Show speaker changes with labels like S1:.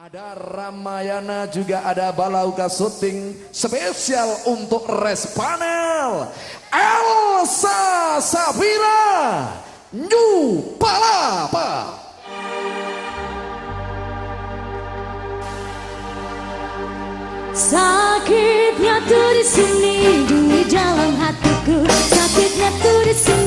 S1: Ada Ramayana juga ada Balauka syuting spesial untuk Res Panel. Elsa Safira New Palapa.
S2: Sakitnya tuh di sini di dalam hatiku. Sakitnya tuh di sini.